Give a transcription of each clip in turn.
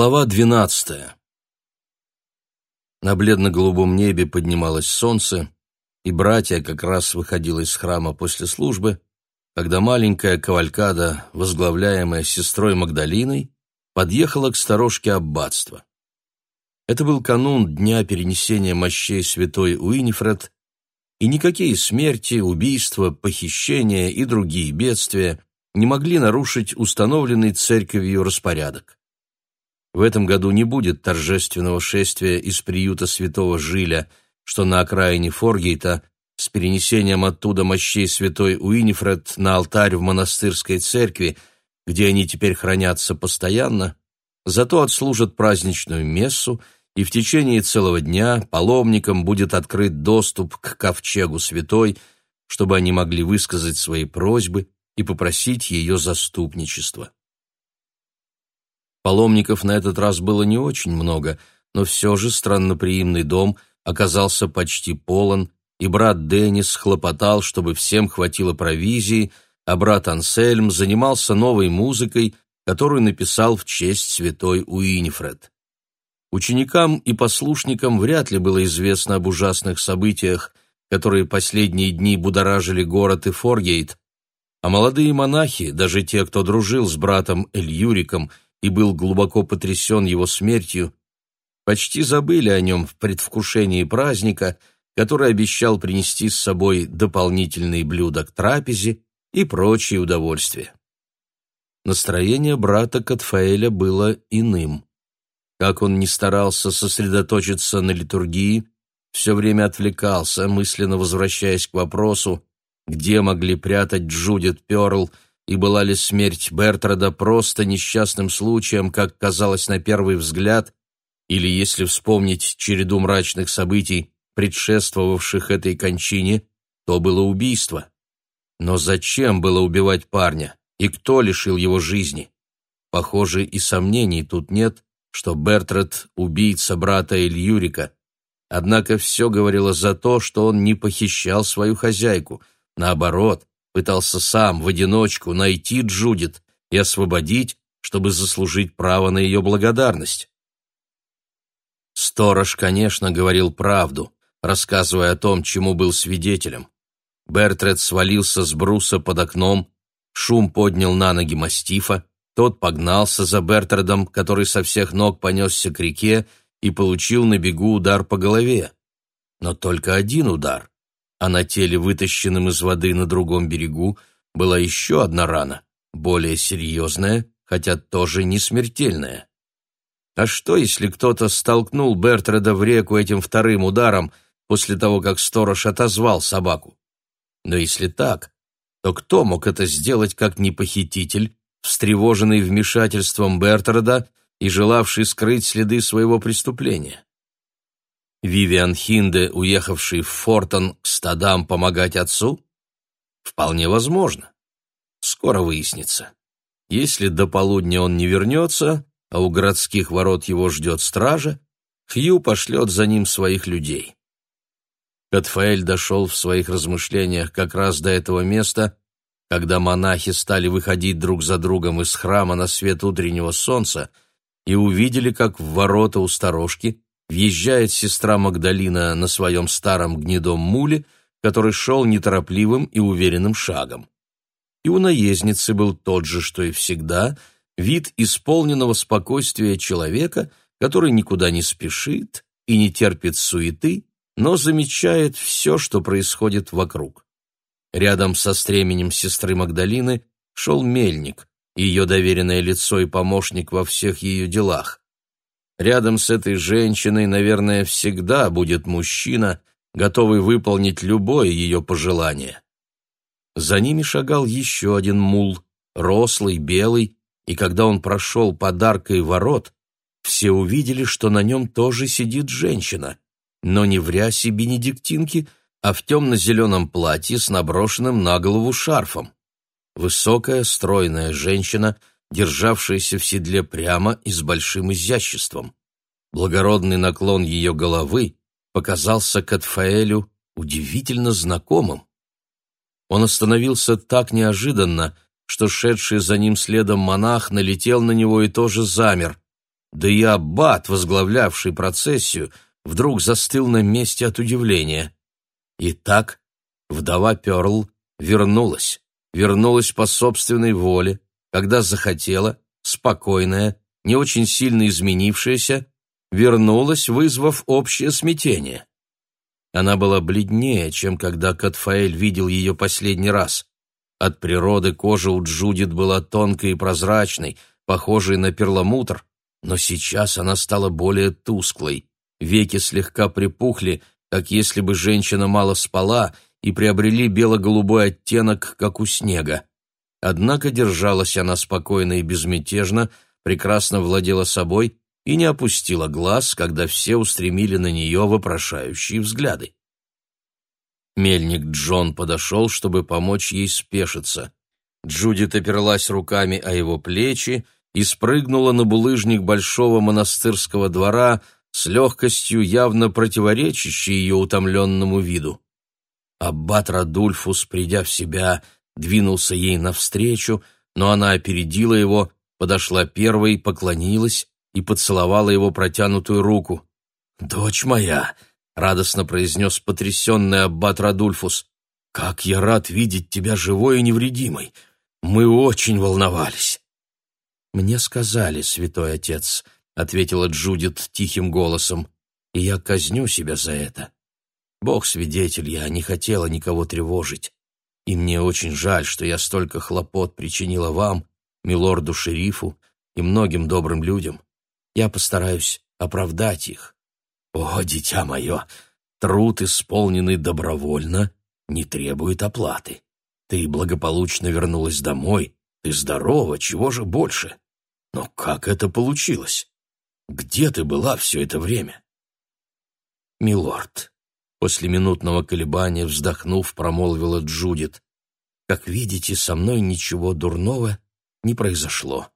Глава двенадцатая. На бледно-голубом небе поднималось солнце, и братья как раз выходили из храма после службы, когда маленькая кавалькада, возглавляемая сестрой Магдалиной, подъехала к сторожке аббатства. Это был канун дня перенесения мощей святой Уинифред, и никакие смерти, убийства, похищения и другие бедствия не могли нарушить установленный церковью распорядок. В этом году не будет торжественного шествия из приюта святого Жиля, что на окраине Форгейта, с перенесением оттуда мощей святой Уинифред на алтарь в монастырской церкви, где они теперь хранятся постоянно, зато отслужат праздничную мессу, и в течение целого дня паломникам будет открыт доступ к ковчегу святой, чтобы они могли высказать свои просьбы и попросить ее заступничества. Паломников на этот раз было не очень много, но все же странноприимный дом оказался почти полон, и брат Деннис хлопотал, чтобы всем хватило провизии, а брат Ансельм занимался новой музыкой, которую написал в честь святой Уинифред. Ученикам и послушникам вряд ли было известно об ужасных событиях, которые последние дни будоражили город и Форгейт, а молодые монахи, даже те, кто дружил с братом Эльюриком и был глубоко потрясен его смертью, почти забыли о нем в предвкушении праздника, который обещал принести с собой дополнительные блюда к трапезе и прочие удовольствия. Настроение брата Катфаэля было иным. Как он ни старался сосредоточиться на литургии, все время отвлекался, мысленно возвращаясь к вопросу, где могли прятать Джудит Перл и была ли смерть Бертрада просто несчастным случаем, как казалось на первый взгляд, или, если вспомнить череду мрачных событий, предшествовавших этой кончине, то было убийство. Но зачем было убивать парня, и кто лишил его жизни? Похоже, и сомнений тут нет, что Бертрад — убийца брата Ильюрика. Однако все говорило за то, что он не похищал свою хозяйку. Наоборот, пытался сам в одиночку найти Джудит и освободить, чтобы заслужить право на ее благодарность. Сторож, конечно, говорил правду, рассказывая о том, чему был свидетелем. Бертред свалился с бруса под окном, шум поднял на ноги мастифа, тот погнался за Бертредом, который со всех ног понесся к реке и получил на бегу удар по голове. Но только один удар а на теле, вытащенном из воды на другом берегу, была еще одна рана, более серьезная, хотя тоже не смертельная. А что, если кто-то столкнул Бертреда в реку этим вторым ударом после того, как сторож отозвал собаку? Но если так, то кто мог это сделать, как не похититель, встревоженный вмешательством Бертреда и желавший скрыть следы своего преступления? Вивиан Хинде, уехавший в Фортон к стадам помогать отцу? Вполне возможно. Скоро выяснится. Если до полудня он не вернется, а у городских ворот его ждет стража, Хью пошлет за ним своих людей. Катфаэль дошел в своих размышлениях как раз до этого места, когда монахи стали выходить друг за другом из храма на свет утреннего солнца и увидели, как в ворота у сторожки въезжает сестра Магдалина на своем старом гнедом муле, который шел неторопливым и уверенным шагом. И у наездницы был тот же, что и всегда, вид исполненного спокойствия человека, который никуда не спешит и не терпит суеты, но замечает все, что происходит вокруг. Рядом со стременем сестры Магдалины шел мельник, ее доверенное лицо и помощник во всех ее делах. Рядом с этой женщиной, наверное, всегда будет мужчина, готовый выполнить любое ее пожелание. За ними шагал еще один мул, рослый, белый, и когда он прошел подаркой ворот, все увидели, что на нем тоже сидит женщина, но не в рясе бенедиктинки, а в темно-зеленом платье с наброшенным на голову шарфом. Высокая, стройная женщина — державшаяся в седле прямо и с большим изяществом. Благородный наклон ее головы показался Катфаэлю удивительно знакомым. Он остановился так неожиданно, что шедший за ним следом монах налетел на него и тоже замер. да и аббат, возглавлявший процессию, вдруг застыл на месте от удивления. Итак, вдова Перл вернулась, вернулась по собственной воле, когда захотела, спокойная, не очень сильно изменившаяся, вернулась, вызвав общее смятение. Она была бледнее, чем когда Катфаэль видел ее последний раз. От природы кожа у Джудит была тонкой и прозрачной, похожей на перламутр, но сейчас она стала более тусклой. Веки слегка припухли, как если бы женщина мало спала, и приобрели бело-голубой оттенок, как у снега. Однако держалась она спокойно и безмятежно, прекрасно владела собой и не опустила глаз, когда все устремили на нее вопрошающие взгляды. Мельник Джон подошел, чтобы помочь ей спешиться. Джудит оперлась руками о его плечи и спрыгнула на булыжник большого монастырского двора с легкостью, явно противоречащей ее утомленному виду. Аббат Радульфус, придя в себя, двинулся ей навстречу, но она опередила его, подошла первой, поклонилась и поцеловала его протянутую руку. «Дочь моя!» — радостно произнес потрясенный аббат Радульфус. «Как я рад видеть тебя живой и невредимой! Мы очень волновались!» «Мне сказали, святой отец», — ответила Джудит тихим голосом, — «и я казню себя за это. Бог свидетель, я не хотела никого тревожить, и мне очень жаль, что я столько хлопот причинила вам, милорду-шерифу и многим добрым людям. Я постараюсь оправдать их. О, дитя мое, труд, исполненный добровольно, не требует оплаты. Ты благополучно вернулась домой, ты здорова, чего же больше? Но как это получилось? Где ты была все это время? Милорд, после минутного колебания, вздохнув, промолвила Джудит, как видите, со мной ничего дурного не произошло.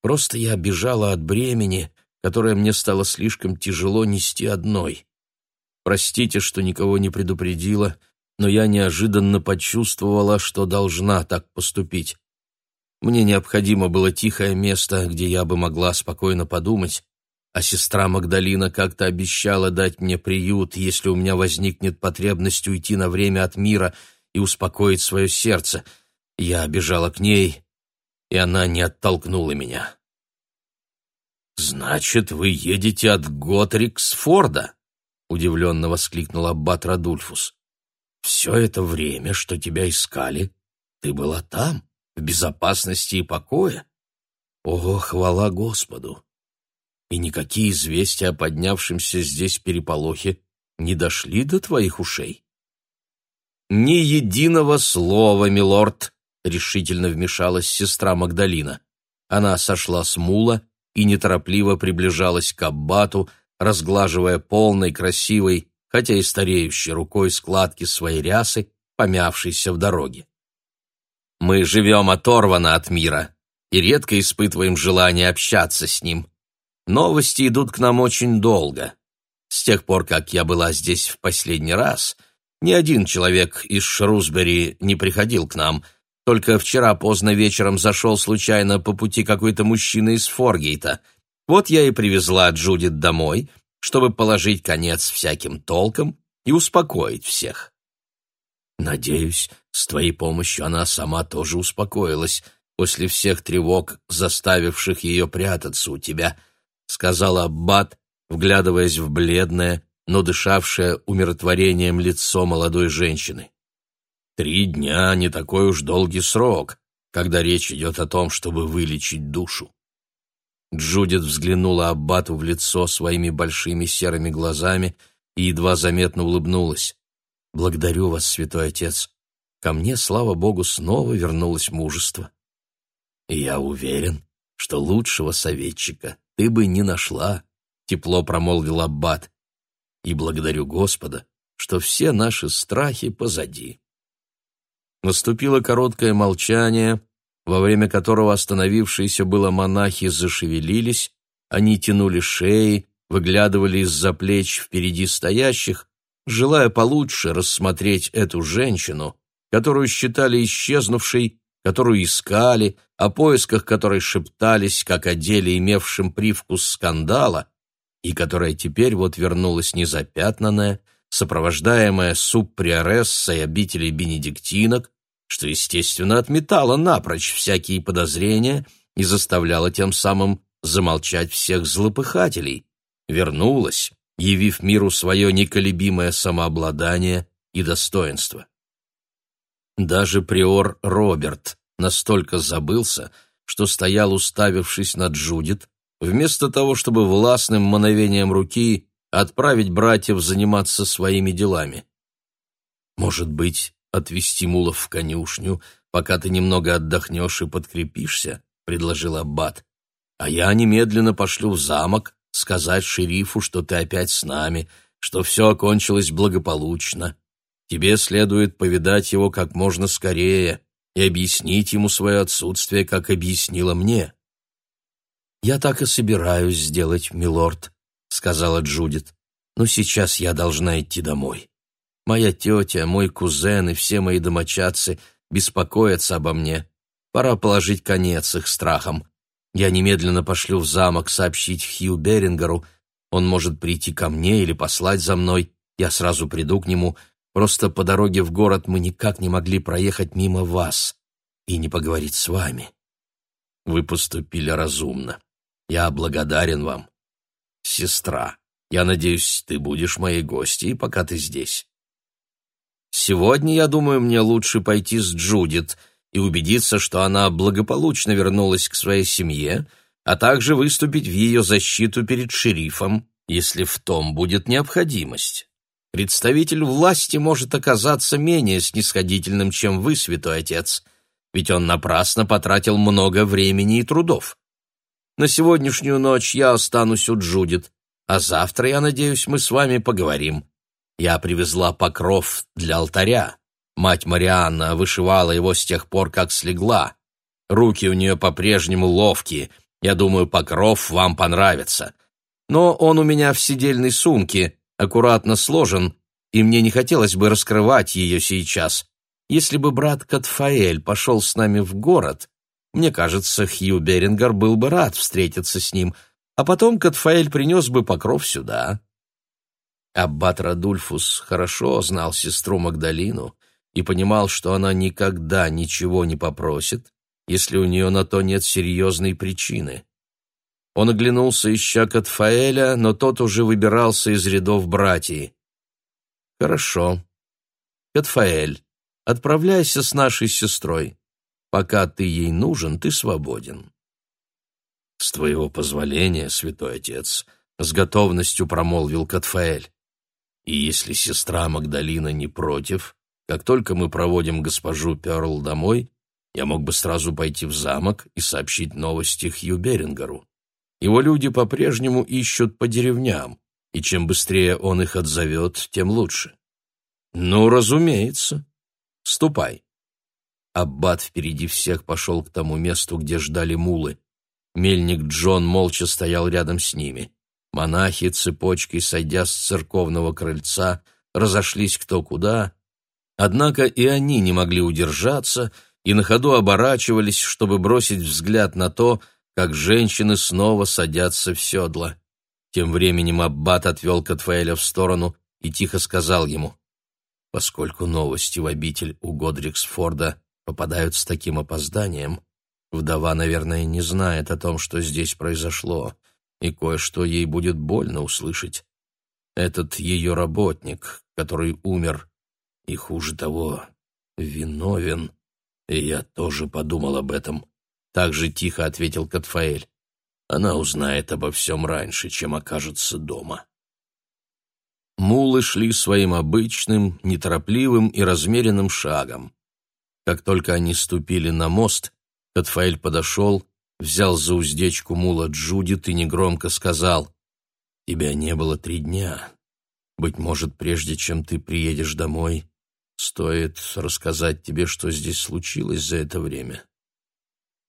Просто я бежала от бремени, которое мне стало слишком тяжело нести одной. Простите, что никого не предупредила, но я неожиданно почувствовала, что должна так поступить. Мне необходимо было тихое место, где я бы могла спокойно подумать, а сестра Магдалина как-то обещала дать мне приют, если у меня возникнет потребность уйти на время от мира и успокоить свое сердце. Я бежала к ней, и она не оттолкнула меня. «Значит, вы едете от Готриксфорда?» — удивленно воскликнул аббат Радульфус. «Все это время, что тебя искали, ты была там, в безопасности и покое? О, хвала Господу!» И никакие известия о поднявшемся здесь переполохе не дошли до твоих ушей? «Ни единого слова, милорд!» — решительно вмешалась сестра Магдалина. Она сошла с мула и неторопливо приближалась к аббату, разглаживая полной, красивой, хотя и стареющей рукой складки своей рясы, помявшейся в дороге. «Мы живем оторвано от мира и редко испытываем желание общаться с ним. Новости идут к нам очень долго. С тех пор, как я была здесь в последний раз, ни один человек из Шрусбери не приходил к нам — только вчера поздно вечером зашел случайно по пути какой-то мужчина из Форгейта. Вот я и привезла Джудит домой, чтобы положить конец всяким толкам и успокоить всех. Надеюсь, с твоей помощью она сама тоже успокоилась после всех тревог, заставивших ее прятаться у тебя, — сказал Аббат, вглядываясь в бледное, но дышавшее умиротворением лицо молодой женщины. Три дня — не такой уж долгий срок, когда речь идет о том, чтобы вылечить душу. Джудит взглянула Аббату в лицо своими большими серыми глазами и едва заметно улыбнулась. «Благодарю вас, святой отец. Ко мне, слава богу, снова вернулось мужество. Я уверен, что лучшего советчика ты бы не нашла», — тепло промолвил Аббат. «И благодарю Господа, что все наши страхи позади». Наступило короткое молчание, во время которого остановившиеся было монахи зашевелились, они тянули шеи, выглядывали из-за плеч впереди стоящих, желая получше рассмотреть эту женщину, которую считали исчезнувшей которую искали, о поисках которой шептались, как о деле, имевшем привкус скандала, и которая теперь вот вернулась незапятнанная, сопровождаемая субприорессой обители бенедиктинок, что, естественно, отметала напрочь всякие подозрения и заставляла тем самым замолчать всех злопыхателей, вернулась, явив миру свое неколебимое самообладание и достоинство. Даже приор Роберт настолько забылся, что стоял, уставившись на Джудит, вместо того, чтобы властным мановением руки отправить братьев заниматься своими делами. Может быть, отвезти мулов в конюшню, пока ты немного отдохнешь и подкрепишься, — предложил Аббат. А я немедленно пошлю в замок сказать шерифу, что ты опять с нами, что все окончилось благополучно. Тебе следует повидать его как можно скорее и объяснить ему свое отсутствие, как объяснила мне. «Я так и собираюсь сделать, милорд», — сказала Джудит. «Но сейчас я должна идти домой. Моя тетя, мой кузен и все мои домочадцы беспокоятся обо мне. Пора положить конец их страхам. Я немедленно пошлю в замок сообщить Хью Берингеру. Он может прийти ко мне или послать за мной. Я сразу приду к нему. Просто по дороге в город мы никак не могли проехать мимо вас и не поговорить с вами. Вы поступили разумно. Я благодарен вам. Сестра, я надеюсь, ты будешь моей гостьей, пока ты здесь. Сегодня, я думаю, мне лучше пойти с Джудит — и убедиться, что она благополучно вернулась к своей семье, а также выступить в ее защиту перед шерифом, если в том будет необходимость. Представитель власти может оказаться менее снисходительным, чем вы, святой отец, ведь он напрасно потратил много времени и трудов. На сегодняшнюю ночь я останусь у Джудит, а завтра, я надеюсь, мы с вами поговорим. Я привезла покров для алтаря. Мать Марианна вышивала его с тех пор, как слегла. Руки у нее по-прежнему ловкие. Я думаю, покров вам понравится. Но он у меня в сидельной сумке, аккуратно сложен, и мне не хотелось бы раскрывать ее сейчас. Если бы брат Катфаэль пошел с нами в город, мне кажется, Хью Берингер был бы рад встретиться с ним, а потом Катфаэль принес бы покров сюда. Аббат Радульфус хорошо знал сестру Магдалину и понимал, что она никогда ничего не попросит, если у нее на то нет серьезной причины. Он оглянулся, ища Катфаэля, но тот уже выбирался из рядов братьев. «Хорошо. Катфаэль, отправляйся с нашей сестрой. Пока ты ей нужен, ты свободен». «С твоего позволения, святой отец», — с готовностью промолвил Катфаэль. «И если сестра Магдалина не против, как только мы проводим госпожу Перл домой, я мог бы сразу пойти в замок и сообщить новости Хью Берингеру. Его люди по-прежнему ищут по деревням, и чем быстрее он их отзовет, тем лучше. Ну, разумеется. Ступай. Аббат впереди всех пошел к тому месту, где ждали мулы. Мельник Джон молча стоял рядом с ними. Монахи, цепочкой сойдя с церковного крыльца, разошлись кто куда, Однако и они не могли удержаться и на ходу оборачивались, чтобы бросить взгляд на то, как женщины снова садятся в седла. Тем временем Аббат отвел Катфаэля в сторону и тихо сказал ему, «Поскольку новости в обитель у Годриксфорда попадают с таким опозданием, вдова, наверное, не знает о том, что здесь произошло, и кое-что ей будет больно услышать. Этот ее работник, который умер, и хуже того, виновен. И я тоже подумал об этом. Так же тихо ответил Катфаэль. Она узнает обо всем раньше, чем окажется дома. Мулы шли своим обычным, неторопливым и размеренным шагом. Как только они ступили на мост, Катфаэль подошел, взял за уздечку мула Джудит и негромко сказал, «Тебя не было три дня. Быть может, прежде чем ты приедешь домой, Стоит рассказать тебе, что здесь случилось за это время.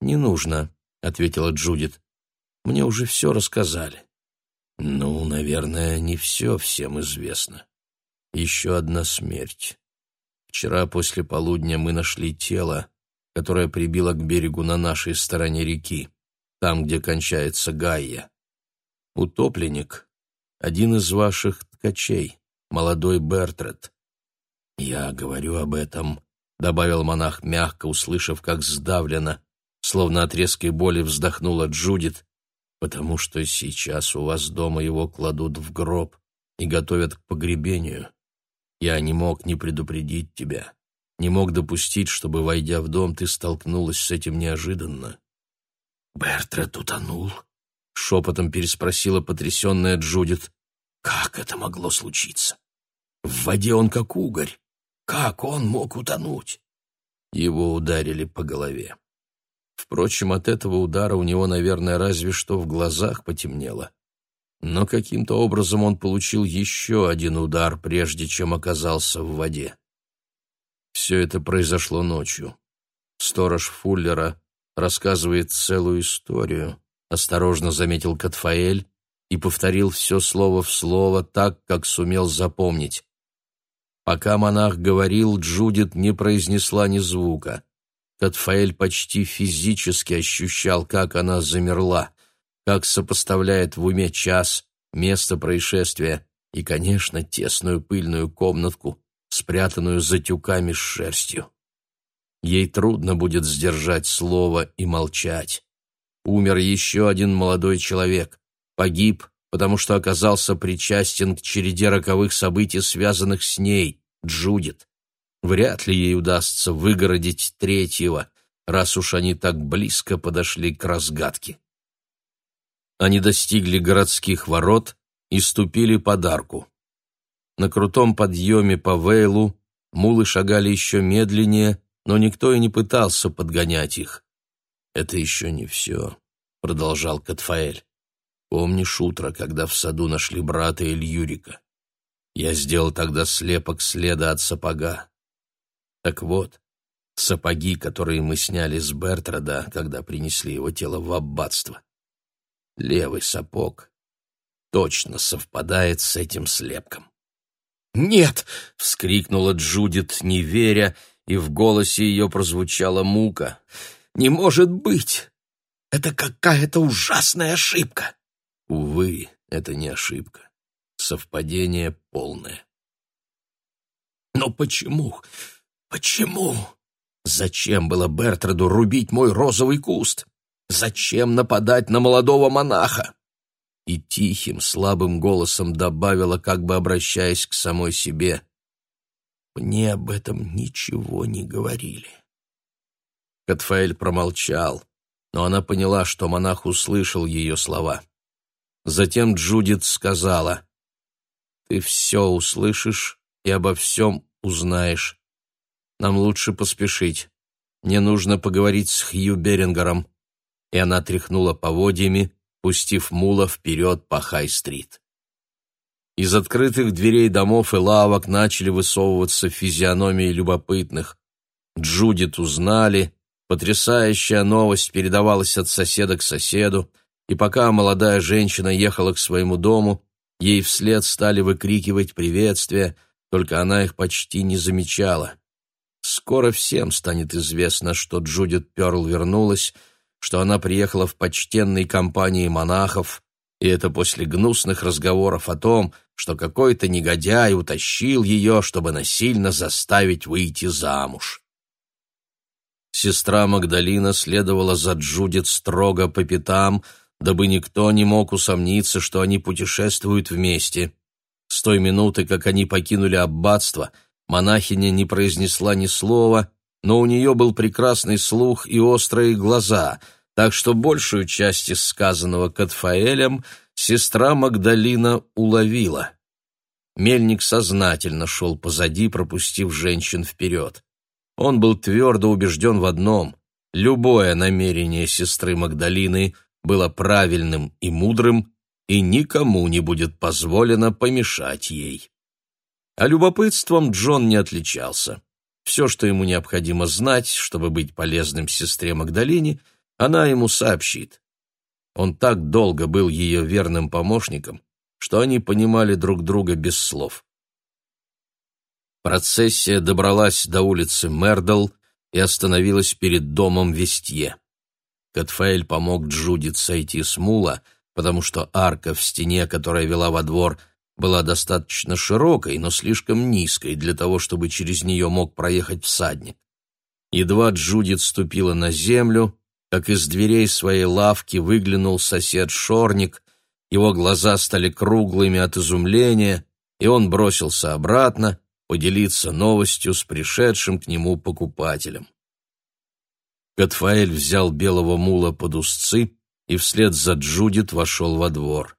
Не нужно, ответила Джудит. Мне уже все рассказали. Ну, наверное, не все всем известно. Еще одна смерть. Вчера после полудня мы нашли тело, которая прибила к берегу на нашей стороне реки, там, где кончается Гайя. Утопленник — один из ваших ткачей, молодой Бертред. Я говорю об этом, — добавил монах мягко, услышав, как сдавлено, словно от резкой боли вздохнула Джудит, потому что сейчас у вас дома его кладут в гроб и готовят к погребению. Я не мог не предупредить тебя, не мог допустить, чтобы, войдя в дом, ты столкнулась с этим неожиданно. «Бертред утонул?» — шепотом переспросила потрясенная Джудит. «Как это могло случиться? В воде он как угорь. Как он мог утонуть?» Его ударили по голове. Впрочем, от этого удара у него, наверное, разве что в глазах потемнело. Но каким-то образом он получил еще один удар, прежде чем оказался в воде. Все это произошло ночью. Сторож Фуллера рассказывает целую историю, осторожно заметил Катфаэль и повторил все слово в слово так, как сумел запомнить. Пока монах говорил, Джудит не произнесла ни звука. Катфаэль почти физически ощущал, как она замерла, как сопоставляет в уме час, место происшествия и, конечно, тесную пыльную комнатку, спрятанную за тюками с шерстью. Ей трудно будет сдержать слово и молчать. Умер еще один молодой человек, погиб, потому что оказался причастен к череде роковых событий, связанных с ней, Джудит. Вряд ли ей удастся выгородить третьего, раз уж они так близко подошли к разгадке. Они достигли городских ворот и ступили под арку. На крутом подъеме по Вейлу мулы шагали еще медленнее, но никто и не пытался подгонять их. «Это еще не все», — продолжал Катфаэль. «Помнишь утро, когда в саду нашли брата Ильюрика? Я сделал тогда слепок следа от сапога. Так вот, сапоги, которые мы сняли с Бертрада, когда принесли его тело в аббатство. Левый сапог точно совпадает с этим слепком. «Нет!» — вскрикнула Джудит, не веря, и в голосе ее прозвучала мука. «Не может быть! Это какая-то ужасная ошибка!» Увы, это не ошибка. Совпадение полное. «Но почему? Почему? Зачем было Бертраду рубить мой розовый куст? Зачем нападать на молодого монаха? И тихим, слабым голосом добавила, как бы обращаясь к самой себе. Мне об этом ничего не говорили. Катфаэль промолчал, но она поняла, что монах услышал ее слова. Затем Джудит сказала, «Ты все услышишь и обо всем узнаешь. Нам лучше поспешить. Мне нужно поговорить с Хью Берингером». И она тряхнула поводьями, пустив мула вперед по Хай-стрит. Из открытых дверей домов и лавок начали высовываться физиономии любопытных. Джудит узнали, потрясающая новость передавалась от соседа к соседу, и пока молодая женщина ехала к своему дому, ей вслед стали выкрикивать приветствия, только она их почти не замечала. Скоро всем станет известно, что Джудит Перл вернулась, что она приехала в почтенной компании монахов, и это после гнусных разговоров о том, что какой-то негодяй утащил ее, чтобы насильно заставить выйти замуж. Сестра Магдалина следовала за Джудит строго по пятам, дабы никто не мог усомниться, что они путешествуют вместе. С той минуты, как они покинули аббатство, Монахиня не произнесла ни слова, но у нее был прекрасный слух и острые глаза, так что большую часть из сказанного Катфаэлем сестра Магдалина уловила. Мельник сознательно шел позади, пропустив женщин вперед. Он был твердо убежден в одном — любое намерение сестры Магдалины было правильным и мудрым, и никому не будет позволено помешать ей. А любопытством Джон не отличался. Все, что ему необходимо знать, чтобы быть полезным сестре Магдалине, она ему сообщит. Он так долго был ее верным помощником, что они понимали друг друга без слов. Процессия добралась до улицы Мердл, и остановилась перед домом Вестье. Катфаэль помог Джудит сойти с мула, потому что арка в стене, которая вела во двор, была достаточно широкой, но слишком низкой для того, чтобы через нее мог проехать всадник. Едва Джудит ступила на землю, как из дверей своей лавки выглянул сосед Шорник, его глаза стали круглыми от изумления, и он бросился обратно поделиться новостью с пришедшим к нему покупателем. Катфаэль взял белого мула под узцы и вслед за Джудит вошел во двор.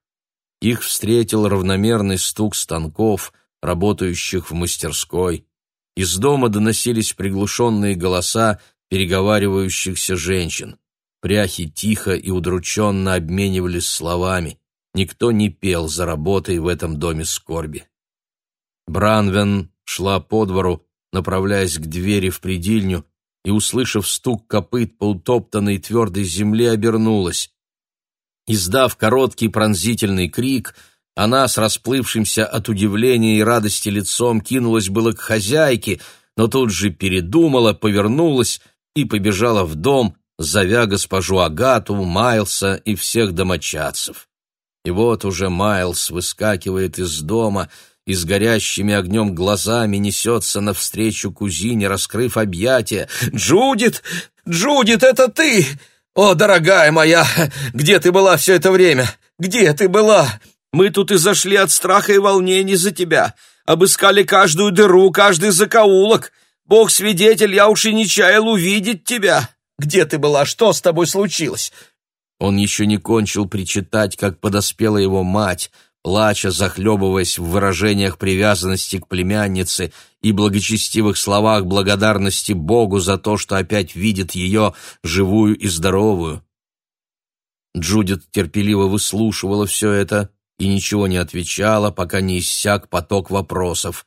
Их встретил равномерный стук станков, работающих в мастерской. Из дома доносились приглушенные голоса переговаривающихся женщин. Пряхи тихо и удрученно обменивались словами. Никто не пел за работой в этом доме скорби. Бранвен шла по двору, направляясь к двери в предильню, и, услышав стук копыт по утоптанной твердой земле, обернулась. Издав короткий пронзительный крик, она с расплывшимся от удивления и радости лицом кинулась было к хозяйке, но тут же передумала, повернулась и побежала в дом, зовя госпожу Агату, Майлса и всех домочадцев. И вот уже Майлс выскакивает из дома и с горящими огнем глазами несется навстречу кузине, раскрыв объятия. «Джудит! Джудит, это ты! О, дорогая моя, где ты была все это время? Где ты была? Мы тут и зашли от страха и волнений за тебя, обыскали каждую дыру, каждый закоулок. Бог свидетель, я уж и не чаял увидеть тебя. Где ты была? Что с тобой случилось?» Он еще не кончил причитать, как подоспела его мать, плача, захлебываясь в выражениях привязанности к племяннице и благочестивых словах благодарности Богу за то, что опять видит ее живую и здоровую. Джудит терпеливо выслушивала все это и ничего не отвечала, пока не иссяк поток вопросов.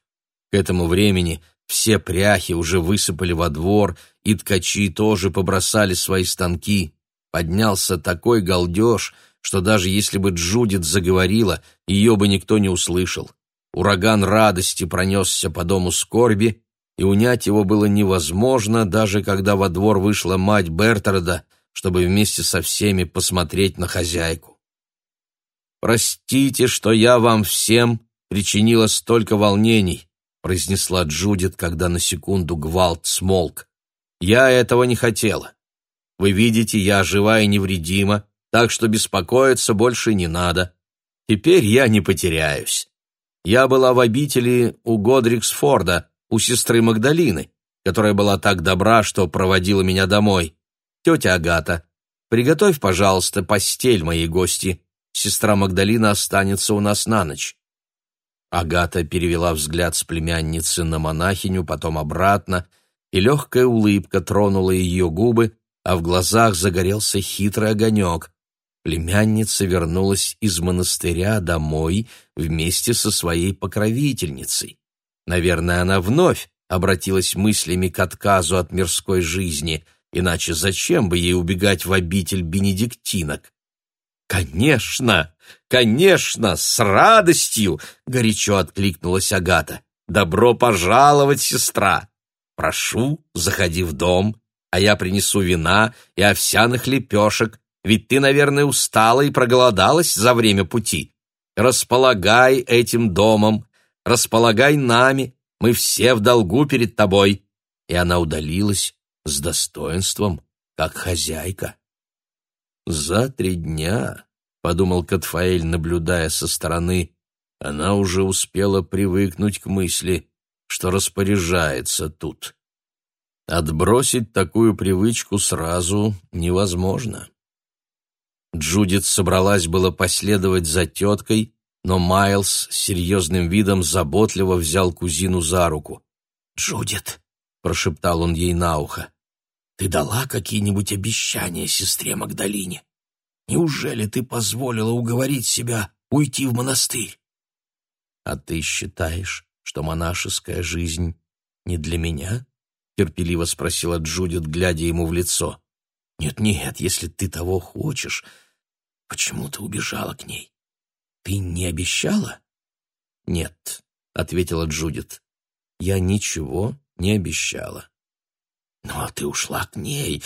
К этому времени все пряхи уже высыпали во двор, и ткачи тоже побросали свои станки. Поднялся такой галдеж, что даже если бы Джудит заговорила, ее бы никто не услышал. Ураган радости пронесся по дому скорби, и унять его было невозможно, даже когда во двор вышла мать Бертарда, чтобы вместе со всеми посмотреть на хозяйку. «Простите, что я вам всем причинила столько волнений», произнесла Джудит, когда на секунду гвалт смолк. «Я этого не хотела. Вы видите, я жива и невредима, так что беспокоиться больше не надо. Теперь я не потеряюсь. Я была в обители у Годриксфорда, у сестры Магдалины, которая была так добра, что проводила меня домой. Тетя Агата, приготовь, пожалуйста, постель моей гости. Сестра Магдалина останется у нас на ночь. Агата перевела взгляд с племянницы на монахиню, потом обратно, и легкая улыбка тронула ее губы, а в глазах загорелся хитрый огонек. Племянница вернулась из монастыря домой вместе со своей покровительницей. Наверное, она вновь обратилась мыслями к отказу от мирской жизни, иначе зачем бы ей убегать в обитель бенедиктинок? «Конечно, конечно, с радостью!» — горячо откликнулась Агата. «Добро пожаловать, сестра! Прошу, заходи в дом, а я принесу вина и овсяных лепешек, ведь ты, наверное, устала и проголодалась за время пути. Располагай этим домом, располагай нами, мы все в долгу перед тобой». И она удалилась с достоинством, как хозяйка. «За три дня», — подумал Катфаэль, наблюдая со стороны, — она уже успела привыкнуть к мысли, что распоряжается тут. Отбросить такую привычку сразу невозможно. Джудит собралась было последовать за теткой, но Майлз с серьезным видом заботливо взял кузину за руку. «Джудит», — прошептал он ей на ухо, — «ты дала какие-нибудь обещания сестре Магдалине? Неужели ты позволила уговорить себя уйти в монастырь?» «А ты считаешь, что монашеская жизнь не для меня?» терпеливо спросила Джудит, глядя ему в лицо. Нет-нет, если ты того хочешь, почему ты убежала к ней? Ты не обещала? Нет, ответила Джудит. Я ничего не обещала. Но ты ушла к ней.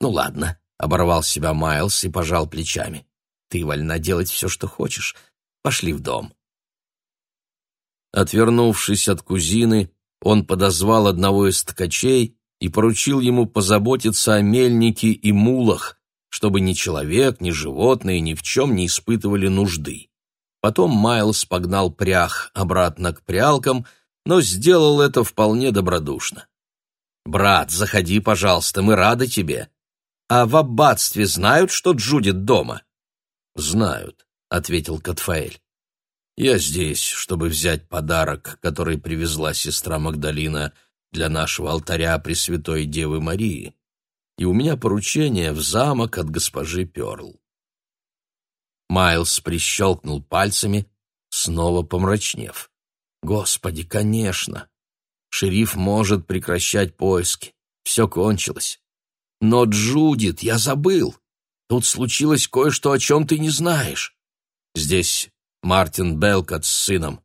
Ну ладно, оборвал себя Майлз и пожал плечами. Ты вольна делать все, что хочешь. Пошли в дом. Отвернувшись от кузины, он подозвал одного из ткачей и поручил ему позаботиться о мельнике и мулах, чтобы ни человек, ни животные ни в чем не испытывали нужды. Потом Майлз погнал прях обратно к прялкам, но сделал это вполне добродушно. «Брат, заходи, пожалуйста, мы рады тебе. А в аббатстве знают, что Джудит дома?» «Знают», — ответил Катфаэль. «Я здесь, чтобы взять подарок, который привезла сестра Магдалина для нашего алтаря Пресвятой Девы Марии, и у меня поручение в замок от госпожи Перл». Майлз прищелкнул пальцами, снова помрачнев. «Господи, конечно! Шериф может прекращать поиски. Все кончилось. Но, Джудит, я забыл. Тут случилось кое-что, о чем ты не знаешь. Здесь Мартин Белкот с сыном.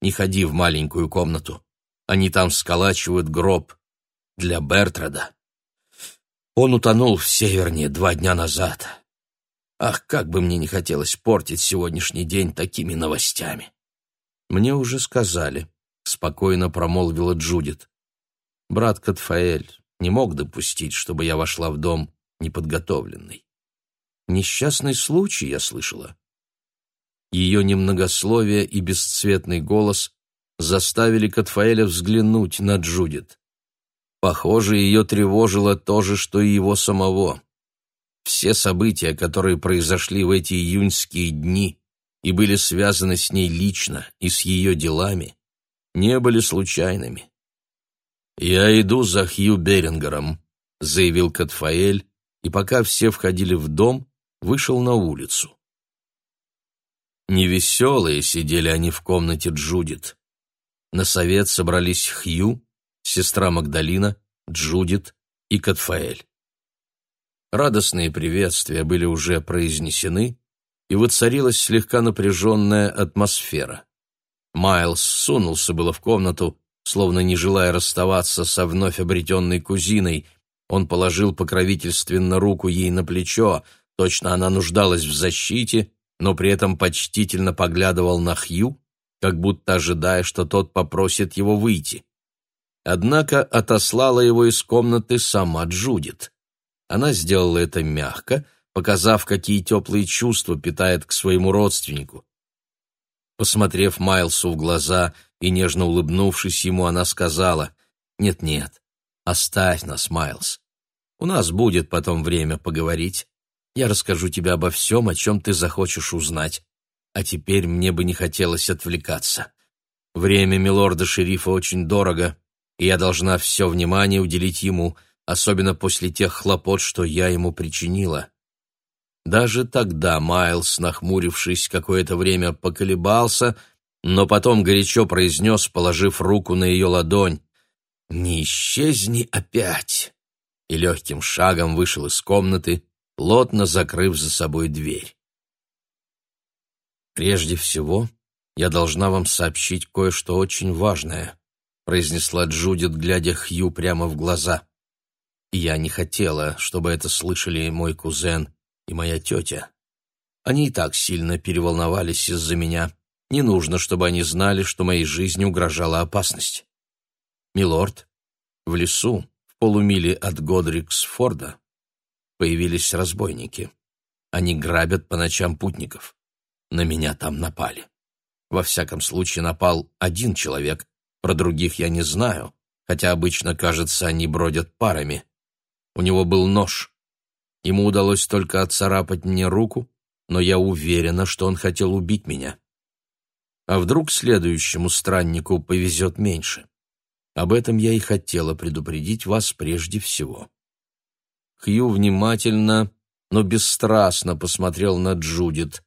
Не ходи в маленькую комнату. Они там сколачивают гроб для Бертрада. Он утонул в Северне два дня назад. Ах, как бы мне не хотелось портить сегодняшний день такими новостями. Мне уже сказали, — спокойно промолвила Джудит. Брат Катфаэль не мог допустить, чтобы я вошла в дом неподготовленной. Несчастный случай, я слышала. Ее немногословие и бесцветный голос заставили Катфаэля взглянуть на Джудит. Похоже, ее тревожило то же, что и его самого. Все события, которые произошли в эти июньские дни и были связаны с ней лично и с ее делами, не были случайными. «Я иду за Хью Берингером», — заявил Катфаэль, и пока все входили в дом, вышел на улицу. Невеселые сидели они в комнате Джудит. На совет собрались Хью, сестра Магдалина, Джудит и Катфаэль. Радостные приветствия были уже произнесены, и воцарилась слегка напряженная атмосфера. Майлз сунулся было в комнату, словно не желая расставаться со вновь обретенной кузиной. Он положил покровительственно руку ей на плечо, точно она нуждалась в защите, но при этом почтительно поглядывал на Хью, как будто ожидая, что тот попросит его выйти. Однако отослала его из комнаты сама Джудит. Она сделала это мягко, показав, какие теплые чувства питает к своему родственнику. Посмотрев Майлсу в глаза и нежно улыбнувшись ему, она сказала, «Нет-нет, оставь нас, Майлз. У нас будет потом время поговорить. Я расскажу тебе обо всем, о чем ты захочешь узнать. А теперь мне бы не хотелось отвлекаться. Время милорда-шерифа очень дорого, и я должна все внимание уделить ему, особенно после тех хлопот, что я ему причинила». Даже тогда Майлз, нахмурившись, какое-то время поколебался, но потом горячо произнес, положив руку на ее ладонь, «Не исчезни опять!» и легким шагом вышел из комнаты, плотно закрыв за собой дверь. «Прежде всего, я должна вам сообщить кое-что очень важное», произнесла Джудит, глядя Хью прямо в глаза. Я не хотела, чтобы это слышали мой кузен и моя тетя. Они и так сильно переволновались из-за меня. Не нужно, чтобы они знали, что моей жизни угрожала опасность. Милорд, в лесу, в полумиле от Годриксфорда, появились разбойники. Они грабят по ночам путников. На меня там напали. Во всяком случае, напал один человек, про других я не знаю, хотя обычно, кажется, они бродят парами. У него был нож. Ему удалось только отцарапать мне руку, но я уверена, что он хотел убить меня. А вдруг следующему страннику повезет меньше? Об этом я и хотела предупредить вас прежде всего. Хью внимательно, но бесстрастно посмотрел на Джудит.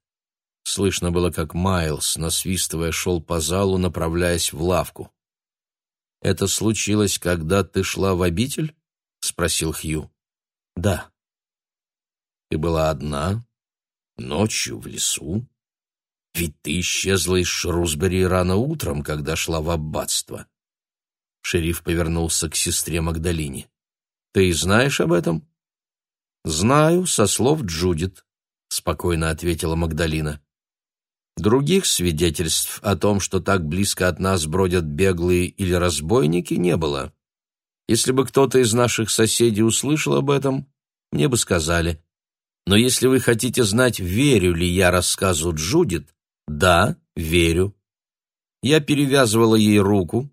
Слышно было, как Майлз, насвистывая, шел по залу, направляясь в лавку. «Это случилось, когда ты шла в обитель?» — спросил Хью. «Да». Ты была одна, ночью в лесу. Ведь ты исчезла из Шрусбери рано утром, когда шла в аббатство. Шериф повернулся к сестре Магдалине. Ты знаешь об этом? Знаю, со слов Джудит, спокойно ответила Магдалина. Других свидетельств о том, что так близко от нас бродят беглые или разбойники, не было. Если бы кто-то из наших соседей услышал об этом, мне бы сказали. Но если вы хотите знать, верю ли я рассказу Джудит, да, верю. Я перевязывала ей руку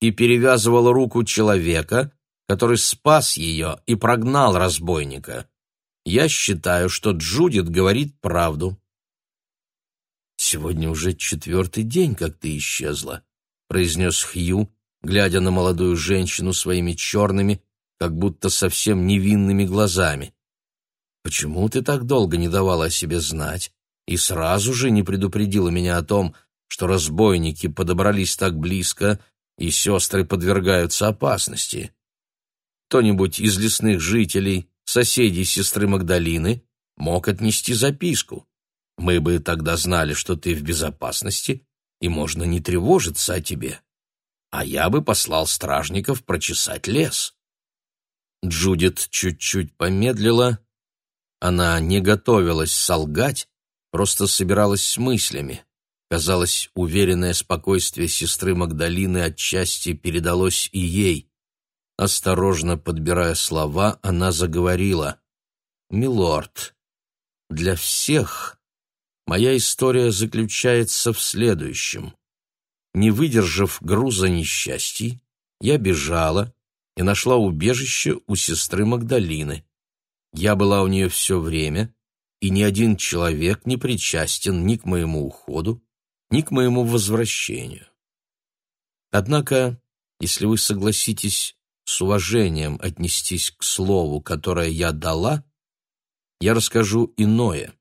и перевязывала руку человека, который спас ее и прогнал разбойника. Я считаю, что Джудит говорит правду. «Сегодня уже четвертый день, как ты исчезла», — произнес Хью, глядя на молодую женщину своими черными, как будто совсем невинными глазами. «Почему ты так долго не давала о себе знать и сразу же не предупредила меня о том, что разбойники подобрались так близко и сестры подвергаются опасности?» кто-нибудь из лесных жителей, соседей сестры Магдалины, мог отнести записку. Мы бы тогда знали, что ты в безопасности, и можно не тревожиться о тебе. А я бы послал стражников прочесать лес. Джудит чуть-чуть помедлила. Она не готовилась солгать, просто собиралась с мыслями. Казалось, уверенное спокойствие сестры Магдалины отчасти передалось и ей. Осторожно подбирая слова, она заговорила. «Милорд, для всех моя история заключается в следующем. Не выдержав груза несчастий, я бежала и нашла убежище у сестры Магдалины. Я была у нее все время, и ни один человек не причастен ни к моему уходу, ни к моему возвращению. Однако, если вы согласитесь с уважением отнестись к слову, которое я дала, я расскажу иное.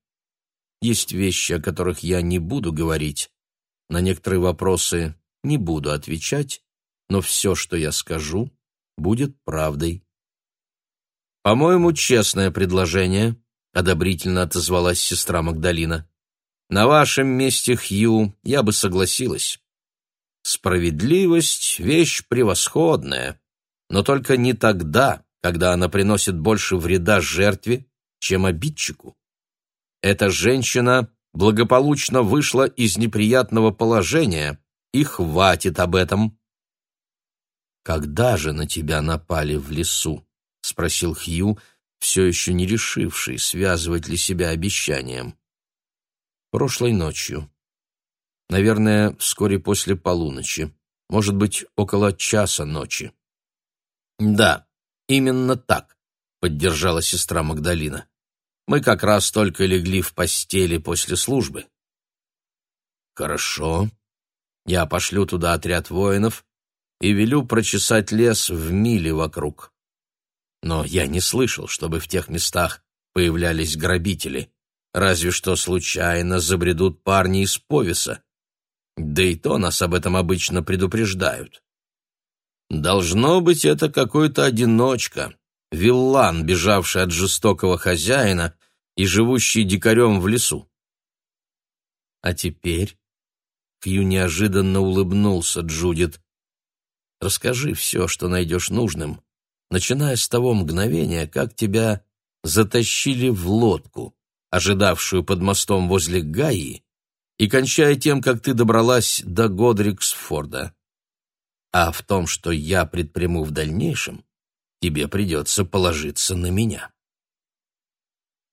Есть вещи, о которых я не буду говорить, на некоторые вопросы не буду отвечать, но все, что я скажу, будет правдой. «По-моему, честное предложение», — одобрительно отозвалась сестра Магдалина. «На вашем месте, Хью, я бы согласилась. Справедливость — вещь превосходная, но только не тогда, когда она приносит больше вреда жертве, чем обидчику. Эта женщина благополучно вышла из неприятного положения, и хватит об этом. «Когда же на тебя напали в лесу?» — спросил Хью, все еще не решивший, связывать ли себя обещанием. «Прошлой ночью. Наверное, вскоре после полуночи. Может быть, около часа ночи». «Да, именно так», — поддержала сестра Магдалина. «Мы как раз только легли в постели после службы». «Хорошо. Я пошлю туда отряд воинов и велю прочесать лес в миле вокруг. Но я не слышал, чтобы в тех местах появлялись грабители. Разве что случайно забредут парни из повеса. Да и то нас об этом обычно предупреждают. Должно быть, это какой-то одиночка, виллан, бежавший от жестокого хозяина и живущий дикарем в лесу. А теперь Кью неожиданно улыбнулся Джудит. «Расскажи все, что найдешь нужным, начиная с того мгновения, как тебя затащили в лодку, ожидавшую под мостом возле Гаи, и кончая тем, как ты добралась до Годриксфорда а в том, что я предприму в дальнейшем, тебе придется положиться на меня.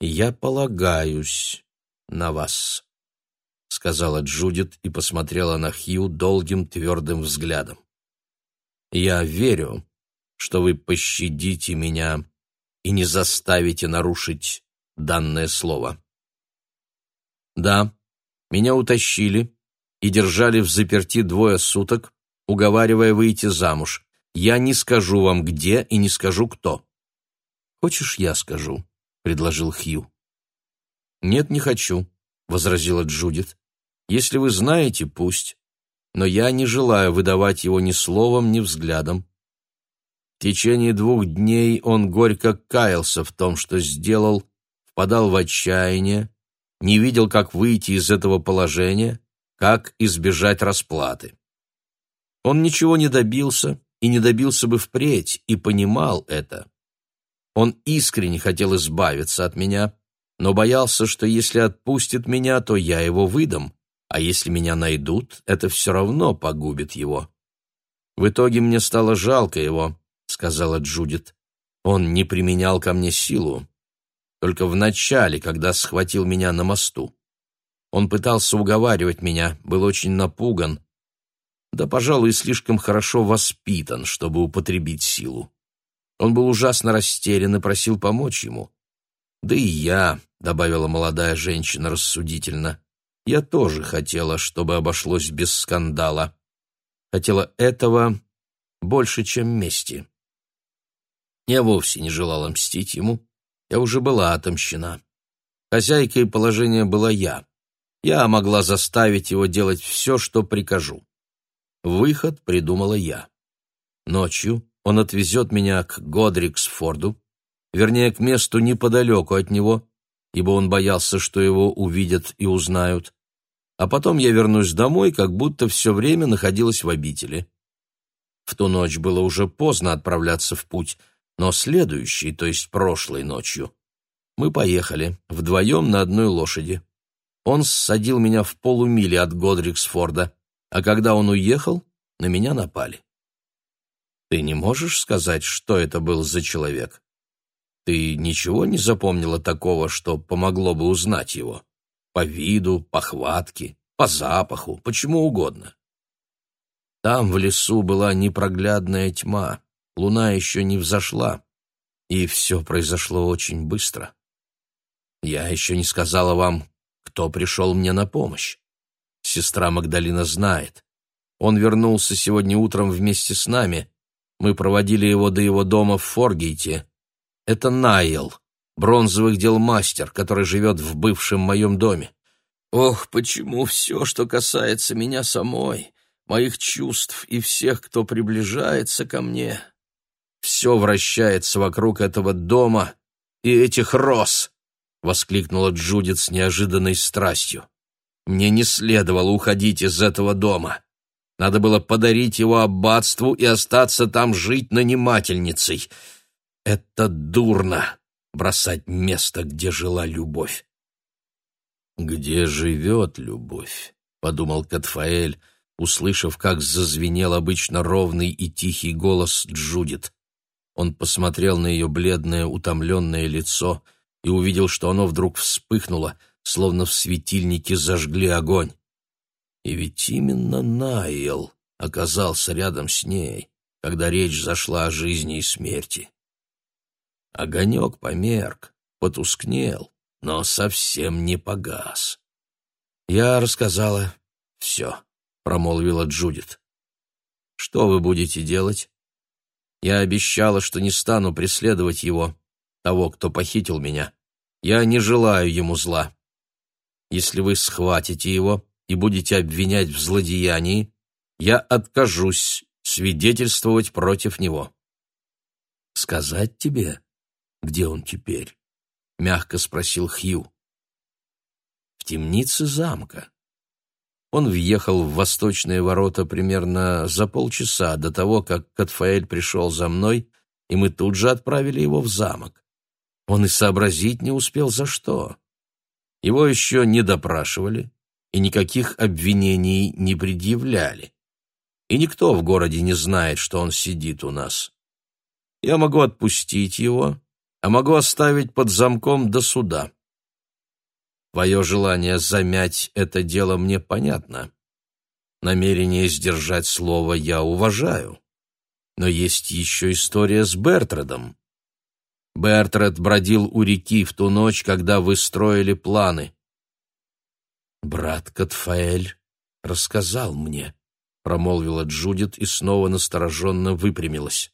«Я полагаюсь на вас», — сказала Джудит и посмотрела на Хью долгим твердым взглядом. «Я верю, что вы пощадите меня и не заставите нарушить данное слово». «Да, меня утащили и держали в заперти двое суток, уговаривая выйти замуж. Я не скажу вам, где, и не скажу, кто. «Хочешь, я скажу?» — предложил Хью. «Нет, не хочу», — возразила Джудит. «Если вы знаете, пусть. Но я не желаю выдавать его ни словом, ни взглядом». В течение двух дней он горько каялся в том, что сделал, впадал в отчаяние, не видел, как выйти из этого положения, как избежать расплаты. Он ничего не добился и не добился бы впредь, и понимал это. Он искренне хотел избавиться от меня, но боялся, что если отпустит меня, то я его выдам, а если меня найдут, это все равно погубит его. В итоге мне стало жалко его, сказала Джудит. Он не применял ко мне силу, только в начале, когда схватил меня на мосту. Он пытался уговаривать меня, был очень напуган, да, пожалуй, слишком хорошо воспитан, чтобы употребить силу. Он был ужасно растерян и просил помочь ему. Да и я, — добавила молодая женщина рассудительно, — я тоже хотела, чтобы обошлось без скандала. Хотела этого больше, чем мести. Я вовсе не желала мстить ему, я уже была отомщена. Хозяйкой положения была я. Я могла заставить его делать все, что прикажу. Выход придумала я. Ночью он отвезет меня к Годриксфорду, вернее, к месту неподалеку от него, ибо он боялся, что его увидят и узнают. А потом я вернусь домой, как будто все время находилась в обители. В ту ночь было уже поздно отправляться в путь, но следующей, то есть прошлой ночью, мы поехали, вдвоем на одной лошади. Он ссадил меня в полумиле от Годриксфорда, а когда он уехал, на меня напали. Ты не можешь сказать, что это был за человек? Ты ничего не запомнила такого, что помогло бы узнать его? По виду, по хватке, по запаху, почему угодно. Там в лесу была непроглядная тьма, луна еще не взошла, и все произошло очень быстро. Я еще не сказала вам, кто пришел мне на помощь. Сестра Магдалина знает. Он вернулся сегодня утром вместе с нами. Мы проводили его до его дома в Форгейте. Это Найл, бронзовых дел мастер, который живет в бывшем моем доме. Ох, почему все, что касается меня самой, моих чувств и всех, кто приближается ко мне, все вращается вокруг этого дома и этих роз!» — воскликнула Джудит с неожиданной страстью. «Мне не следовало уходить из этого дома. Надо было подарить его аббатству и остаться там жить нанимательницей. Это дурно — бросать место, где жила любовь». «Где живет любовь?» — подумал Катфаэль, услышав, как зазвенел обычно ровный и тихий голос Джудит. Он посмотрел на ее бледное, утомленное лицо и увидел, что оно вдруг вспыхнуло, словно в светильнике зажгли огонь. И ведь именно Найл оказался рядом с ней, когда речь зашла о жизни и смерти. Огонек померк, потускнел, но совсем не погас. Я рассказала все промолвила Джудит. Что вы будете делать? Я обещала, что не стану преследовать его, того, кто похитил меня. Я не желаю ему зла. Если вы схватите его и будете обвинять в злодеянии, я откажусь свидетельствовать против него. Сказать тебе, где он теперь? мягко спросил Хью. В темнице замка. Он въехал в восточные ворота примерно за полчаса до того, как Катфаэль пришел за мной, и мы тут же отправили его в замок. Он и сообразить не успел за что. Его еще не допрашивали и никаких обвинений не предъявляли. И никто в городе не знает, что он сидит у нас. Я могу отпустить его, а могу оставить под замком до суда. Твое желание замять это дело мне понятно. Намерение сдержать слово я уважаю. Но есть еще история с Бертредом. Бертред бродил у реки в ту ночь, когда вы строили планы. «Брат Катфаэль рассказал мне», — промолвила Джудит и снова настороженно выпрямилась.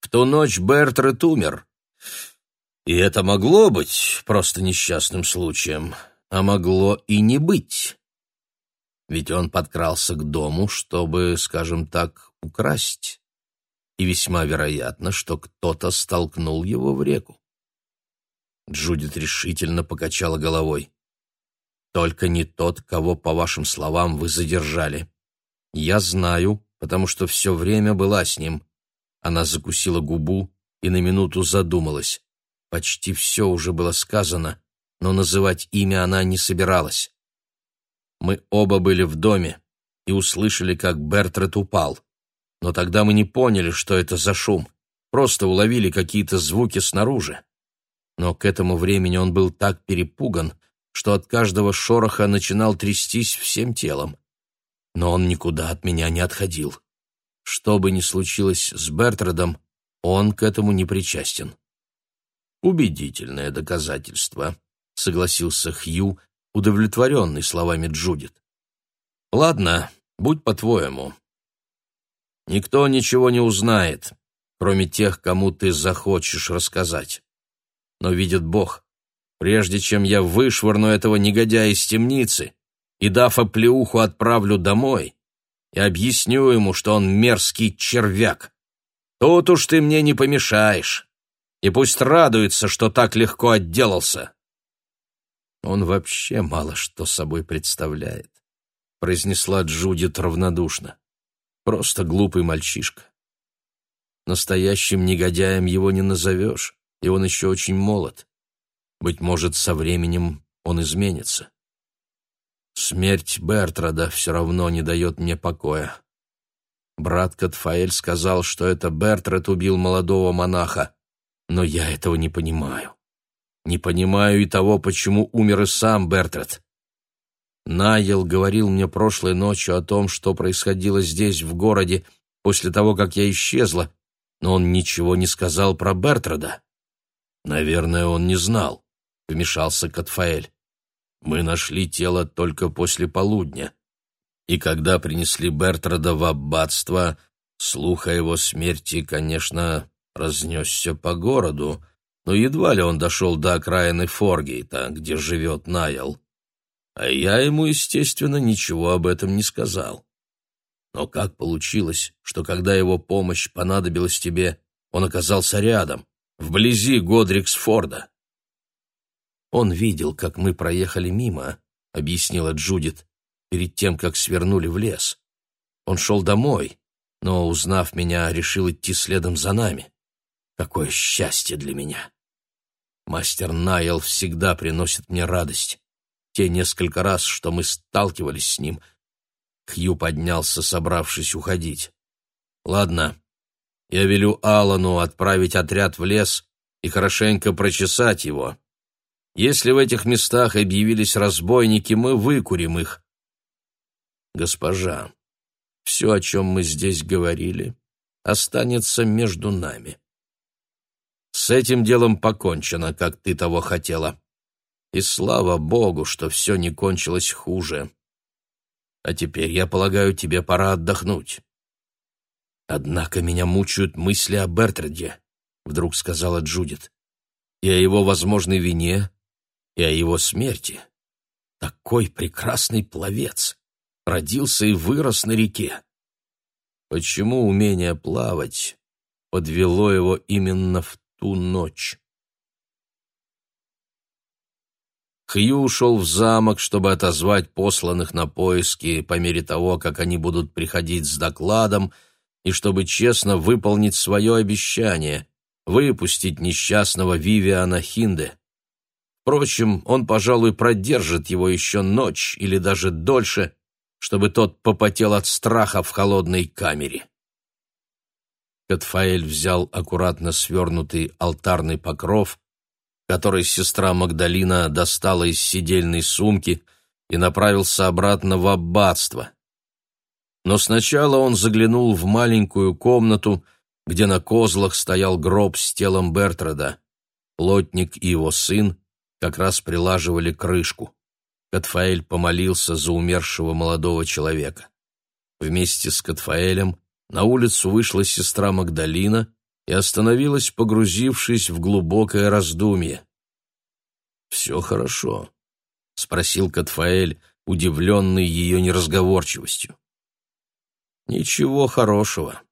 «В ту ночь Бертред умер. И это могло быть просто несчастным случаем, а могло и не быть. Ведь он подкрался к дому, чтобы, скажем так, украсть. И весьма вероятно, что кто-то столкнул его в реку. Джудит решительно покачала головой. «Только не тот, кого, по вашим словам, вы задержали. Я знаю, потому что все время была с ним». Она закусила губу и на минуту задумалась. Почти все уже было сказано, но называть имя она не собиралась. Мы оба были в доме и услышали, как Бертрет упал. Но тогда мы не поняли, что это за шум, просто уловили какие-то звуки снаружи. Но к этому времени он был так перепуган, что от каждого шороха начинал трястись всем телом. Но он никуда от меня не отходил. Что бы ни случилось с Бертредом, он к этому не причастен. «Убедительное доказательство», — согласился Хью, удовлетворенный словами Джудит. «Ладно, будь по-твоему. Никто ничего не узнает, кроме тех, кому ты захочешь рассказать. Но видит Бог, прежде чем я вышвырну этого негодяя из темницы и, дав оплеуху, отправлю домой, и объясню ему, что он мерзкий червяк. Тут уж ты мне не помешаешь. И пусть радуется, что так легко отделался. Он вообще мало что собой представляет, произнесла Джудит равнодушно. Просто глупый мальчишка. Настоящим негодяем его не назовешь, и он еще очень молод. Быть может, со временем он изменится. Смерть Бертрада все равно не дает мне покоя. Брат Катфаэль сказал, что это Бертрад убил молодого монаха, но я этого не понимаю. Не понимаю и того, почему умер и сам Бертрад. Найел говорил мне прошлой ночью о том, что происходило здесь, в городе, после того, как я исчезла, но он ничего не сказал про Бертрада. Наверное, он не знал, — вмешался Катфаэль. Мы нашли тело только после полудня. И когда принесли Бертрада в аббатство, слух о его смерти, конечно, разнесся по городу, но едва ли он дошел до окраины Форгейта, где живет Найл. А я ему, естественно, ничего об этом не сказал. Но как получилось, что когда его помощь понадобилась тебе, он оказался рядом, вблизи Годриксфорда? Он видел, как мы проехали мимо, объяснила Джудит, перед тем, как свернули в лес. Он шел домой, но, узнав меня, решил идти следом за нами. Какое счастье для меня! Мастер Найл всегда приносит мне радость. Те несколько раз, что мы сталкивались с ним, Хью поднялся, собравшись уходить. «Ладно, я велю Алану отправить отряд в лес и хорошенько прочесать его. Если в этих местах объявились разбойники, мы выкурим их. Госпожа, все, о чем мы здесь говорили, останется между нами. С этим делом покончено, как ты того хотела. И слава богу, что все не кончилось хуже. А теперь, я полагаю, тебе пора отдохнуть. Однако меня мучают мысли о Бертраде, вдруг сказала Джудит, и о его возможной вине, и о его смерти. Такой прекрасный пловец! Родился и вырос на реке. Почему умение плавать подвело его именно в ту ночь. Хью ушел в замок, чтобы отозвать посланных на поиски по мере того, как они будут приходить с докладом, и чтобы честно выполнить свое обещание — выпустить несчастного Вивиана Хинде. Впрочем, он, пожалуй, продержит его еще ночь или даже дольше, чтобы тот попотел от страха в холодной камере. Катфаэль взял аккуратно свернутый алтарный покров, который сестра Магдалина достала из сидельной сумки и направился обратно в аббатство. Но сначала он заглянул в маленькую комнату, где на козлах стоял гроб с телом Бертрада. Плотник и его сын как раз прилаживали крышку. Катфаэль помолился за умершего молодого человека. Вместе с Катфаэлем на улицу вышла сестра Магдалина и остановилась, погрузившись в глубокое раздумье. «Все хорошо», — спросил Катфаэль, удивленный ее неразговорчивостью. «Ничего хорошего.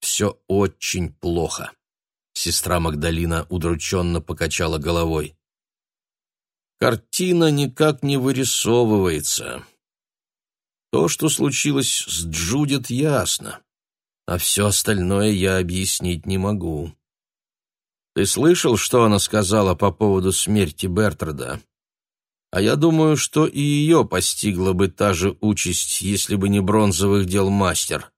Все очень плохо», — сестра Магдалина удрученно покачала головой. «Картина никак не вырисовывается. То, что случилось с Джудит, ясно а все остальное я объяснить не могу. Ты слышал, что она сказала по поводу смерти Бертрада? А я думаю, что и ее постигла бы та же участь, если бы не бронзовых дел мастер.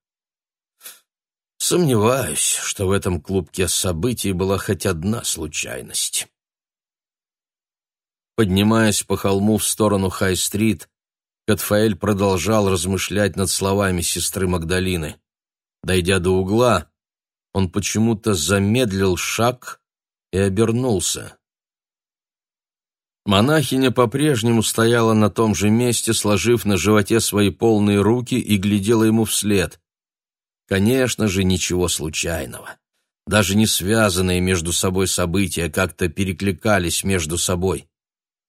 Сомневаюсь, что в этом клубке событий была хоть одна случайность. Поднимаясь по холму в сторону Хай-стрит, Катфаэль продолжал размышлять над словами сестры Магдалины. Дойдя до угла, он почему-то замедлил шаг и обернулся. Монахиня по-прежнему стояла на том же месте, сложив на животе свои полные руки и глядела ему вслед. Конечно же, ничего случайного. Даже не связанные между собой события как-то перекликались между собой.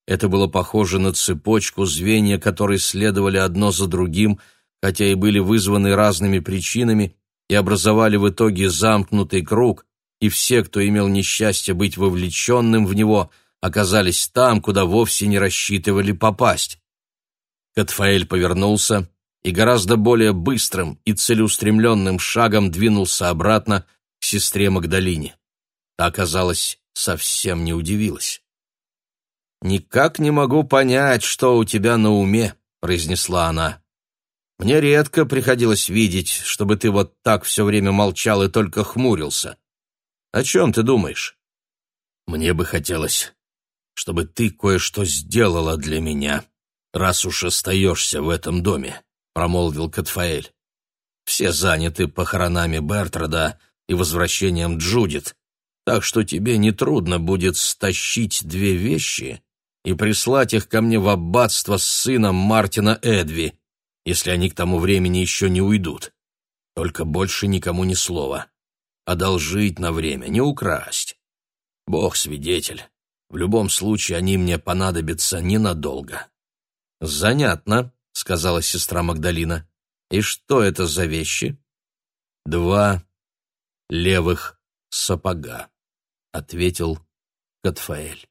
Это было похоже на цепочку, звенья которой следовали одно за другим, хотя и были вызваны разными причинами, и образовали в итоге замкнутый круг, и все, кто имел несчастье быть вовлеченным в него – оказались там, куда вовсе не рассчитывали попасть. Катфаэль повернулся и гораздо более быстрым и целеустремленным шагом двинулся обратно к сестре Магдалине. Та, казалось, совсем не удивилась. «Никак не могу понять, что у тебя на уме», — произнесла она. «Мне редко приходилось видеть, чтобы ты вот так все время молчал и только хмурился. О чем ты думаешь?» «Мне бы хотелось чтобы ты кое-что сделала для меня, раз уж остаешься в этом доме», — промолвил Катфаэль. «Все заняты похоронами Бертрада и возвращением Джудит, так что тебе нетрудно будет стащить две вещи и прислать их ко мне в аббатство с сыном Мартина Эдви, если они к тому времени еще не уйдут. Только больше никому ни слова. Одолжить на время, не украсть. Бог свидетель, в любом случае они мне понадобятся ненадолго. Занятно, сказала сестра Магдалина. И что это за вещи? Два левых сапога, ответил Катфаэль.